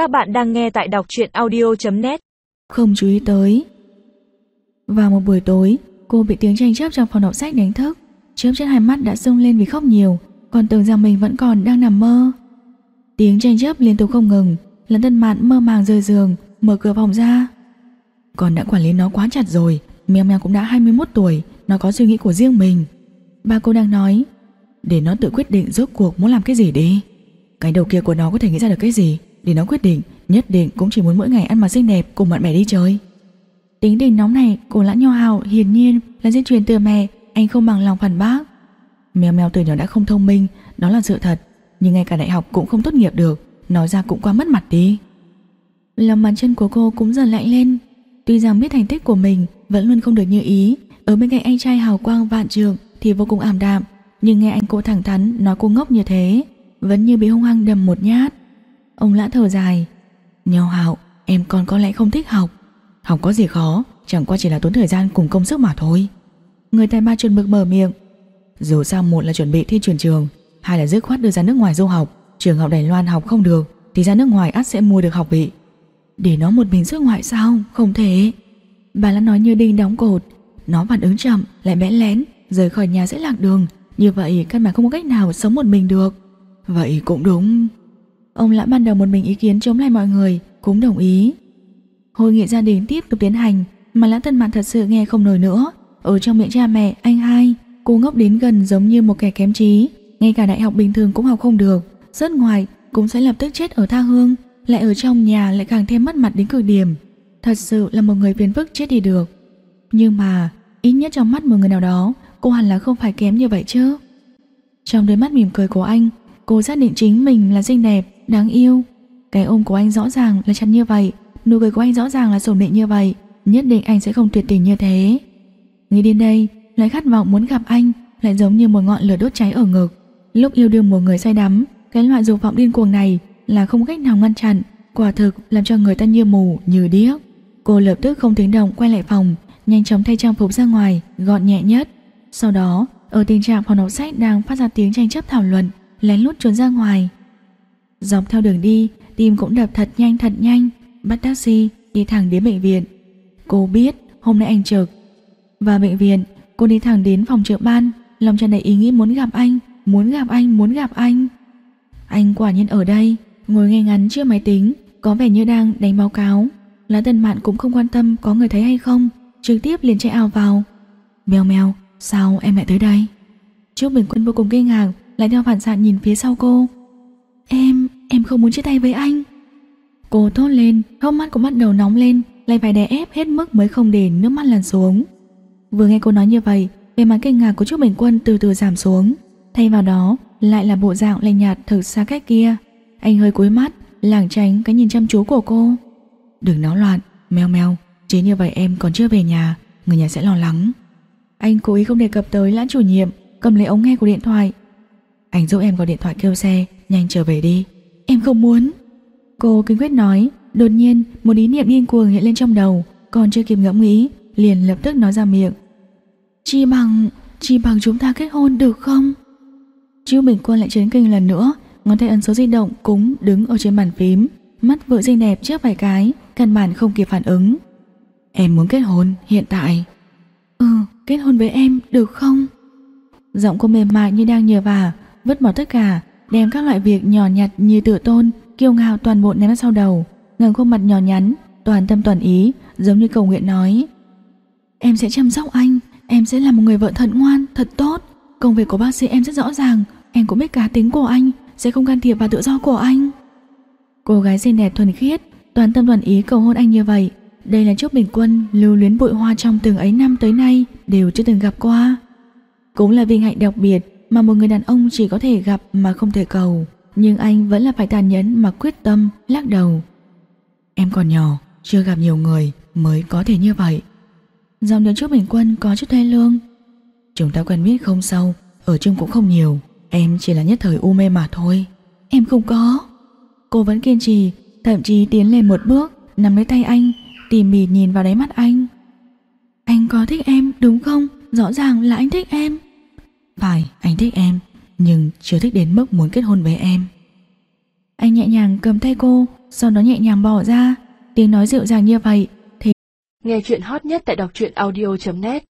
Các bạn đang nghe tại đọc truyện audio.net Không chú ý tới. Vào một buổi tối, Cô bị tiếng tranh chấp trong phòng đọc sách đánh thức. Chớp trên hai mắt đã sưng lên vì khóc nhiều, Còn tưởng rằng mình vẫn còn đang nằm mơ. Tiếng tranh chấp liên tục không ngừng Lần tân mạn mơ màng rời giường, Mở cửa phòng ra. Con đã quản lý nó quá chặt rồi Mèo mèo cũng đã 21 tuổi, Nó có suy nghĩ của riêng mình. Ba cô đang nói, Để nó tự quyết định rốt cuộc muốn làm cái gì đi. Cái đầu kia của nó có thể nghĩ ra được cái gì? Để nó quyết định, Nhất định cũng chỉ muốn mỗi ngày ăn mặc xinh đẹp Cùng bạn bè đi chơi. Tính tình nóng này của lãn nho hào hiển nhiên là di truyền từ mẹ, Anh không bằng lòng phản bác. Mèo mèo từ nhỏ đã không thông minh, Đó là sự thật, Nhưng ngay cả đại học cũng không tốt nghiệp được, Nói ra cũng quá mất mặt đi. Lòng bàn chân của cô cũng dần lạnh lên. Tuy rằng biết thành tích của mình Vẫn luôn không được như ý, Ở bên cạnh anh trai hào quang vạn trường Thì vô cùng ảm đạm, Nhưng nghe anh cô thẳng thắn nói cô ngốc như thế, Vẫn như bị hung hăng đầm một nhát. Ông lã thở dài. Nhau hạo em còn có lẽ không thích học. Học có gì khó, Chẳng qua chỉ là tốn thời gian cùng công sức mà thôi. Người tài ba chuẩn bực mở miệng. Dù sao một là chuẩn bị thi chuyển trường, Hai là dứt khoát đưa ra nước ngoài du học. Trường học Đài Loan học không được, Thì ra nước ngoài ắt sẽ mua được học vị. Để nó một mình xuất ngoại sao? Không thể. Bà đã nói như đinh đóng cột. Nó phản ứng chậm, lại bẽ lén, Rời khỏi nhà sẽ lạc đường. Như vậy căn bản không có cách nào sống một mình được. Vậy cũng đúng. Ông lã ban đầu một mình ý kiến chống lại mọi người Cũng đồng ý. Hội nghị gia đình tiếp tục tiến hành Mà lã tân mạn thật sự nghe không nổi nữa. Ở trong miệng cha mẹ, anh hai Cô ngốc đến gần giống như một kẻ kém trí Ngay cả đại học bình thường cũng học không được. Rất ngoài cũng sẽ lập tức chết ở tha hương Lại ở trong nhà lại càng thêm mất mặt đến cực điểm. Thật sự là một người phiền phức chết đi được. Nhưng mà Ít nhất trong mắt một người nào đó Cô hẳn là không phải kém như vậy chứ. Trong đôi mắt mỉm cười của anh Cô xác định chính mình là xinh đẹp, đáng yêu. Cái ôm của anh rõ ràng là chặt như vậy. Nụ cười của anh rõ ràng là sổn định như vậy. Nhất định anh sẽ không tuyệt tình như thế. Nghĩ đến đây Lại khát vọng muốn gặp anh Lại giống như một ngọn lửa đốt cháy ở ngực. Lúc yêu đương một người say đắm Cái loại dục vọng điên cuồng này Là không cách nào ngăn chặn Quả thực làm cho người ta như mù, như điếc. Cô lập tức không tiếng động quay lại phòng Nhanh chóng thay trang phục ra ngoài Gọn nhẹ nhất. Sau đó ở tình trạng phòng đọc sách đang phát ra tiếng tranh chấp thảo luận Lén lút trốn ra ngoài. Dọc theo đường đi Tim cũng đập thật nhanh thật nhanh. Bắt taxi đi thẳng đến bệnh viện. Cô biết hôm nay anh trực. Và bệnh viện cô đi thẳng đến phòng trợ ban. Lòng tràn đầy ý nghĩ muốn gặp anh Muốn gặp anh, muốn gặp anh. Anh quả nhiên ở đây Ngồi ngay ngắn trước máy tính Có vẻ như đang đánh báo cáo. Lá tần mạn cũng không quan tâm có người thấy hay không Trực tiếp liền chạy ào vào. Mèo mèo, sao em lại tới đây? Trúc Bình Quân vô cùng kinh ngạc Lại theo phản xạ nhìn phía sau cô. Em, em không muốn chia tay với anh. Cô thốt lên Hốc mắt cũng bắt đầu nóng lên Lại phải đè ép hết mức mới không để nước mắt lăn xuống. Vừa nghe cô nói như vậy Về mặt kinh ngạc của Trúc Bình Quân từ từ giảm xuống. Thay vào đó lại là bộ dạng lạnh nhạt thực xa cách kia. Anh hơi cúi mắt Lảng tránh cái nhìn chăm chú của cô. Đừng náo loạn, mèo mèo Chỉ như vậy em còn chưa về nhà Người nhà sẽ lo lắng. Anh cố ý không đề cập tới lãn chủ nhiệm Cầm lấy ống nghe của điện thoại. Anh giúp em gọi điện thoại kêu xe Nhanh trở về đi. Em không muốn. Cô kinh quyết nói. Đột nhiên một ý niệm điên cuồng hiện lên trong đầu. Còn chưa kịp ngẫm nghĩ Liền lập tức nói ra miệng. Chi bằng, chi bằng chúng ta kết hôn được không? Chiêu Bình Quân lại chấn kinh lần nữa. Ngón tay ấn số di động cũng đứng ở trên bàn phím. Mắt vợ xinh đẹp trước vài cái Căn bản không kịp phản ứng. Em muốn kết hôn hiện tại. Ừ kết hôn với em được không? Giọng cô mềm mại như đang nhờ vả Vứt bỏ tất cả. Đem các loại việc nhỏ nhặt như tự tôn Kiêu ngạo toàn bộ ném sau đầu. Ngẩng khuôn mặt nhỏ nhắn Toàn tâm toàn ý Giống như cầu nguyện nói Em sẽ chăm sóc anh Em sẽ là một người vợ thật ngoan, thật tốt. Công việc của bác sĩ em rất rõ ràng Em cũng biết cá tính của anh Sẽ không can thiệp vào tự do của anh. Cô gái xinh đẹp thuần khiết Toàn tâm toàn ý cầu hôn anh như vậy. Đây là Trúc Bình Quân lưu luyến bụi hoa trong từng ấy năm tới nay Đều chưa từng gặp qua. Cũng là vinh hạnh đặc biệt mà một người đàn ông chỉ có thể gặp mà không thể cầu. Nhưng anh vẫn là phải tàn nhẫn mà quyết tâm, lắc đầu. Em còn nhỏ, Chưa gặp nhiều người mới có thể như vậy. Dòng đến trước Bình Quân có chút thê lương. Chúng ta quen biết không sâu, Ở chung cũng không nhiều. Em chỉ là nhất thời u mê mà thôi. Em không có. Cô vẫn kiên trì, Thậm chí tiến lên một bước, Nắm lấy tay anh, Tỉ mỉ nhìn vào đáy mắt anh. Anh có thích em, đúng không? Rõ ràng là anh thích em. Phải, anh thích em, Nhưng chưa thích đến mức muốn kết hôn với em. Anh nhẹ nhàng cầm tay cô, Sau đó nhẹ nhàng bỏ ra. Tiếng nói dịu dàng như vậy thì Nghe chuyện hot nhất tại đọc truyện audio.net